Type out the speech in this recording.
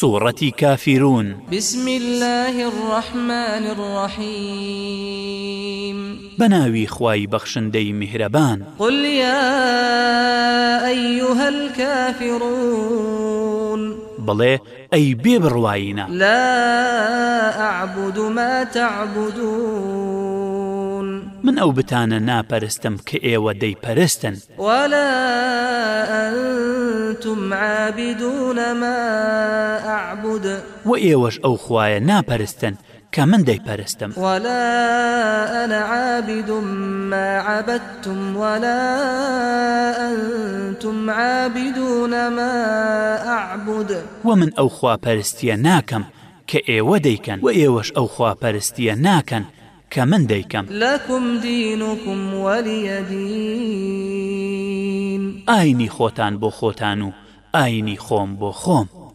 سوورەتی کافیرون بسم الله الرحمن الرحیم بەناوی خوای بەخشندەی میهرەبان قل يا أيها الكافرون بڵێ ئەی بێ بڕواینە لا أعبد ما تعبدون من ئەو بتانە ناپەرستم کە ئێوە دەیپەرستن ولا أنتم عابدون ما و ئێوەش ئەو خوایە ناپەرستن کە من دەیپەرستم ولا أنا عابد ما عبدتم ولا أنتم عابدون ما أعبد ومن أو خوا پەرستیە ناکەم کە ئێوە دەیکەن و ئێوەش ئەو خوا پەرستیە ناکەن کە من دەیکەم لەکم دینکم وەلیدین ئاینی خۆتان بۆ خۆتان و ئاینی خۆم بۆ خۆم.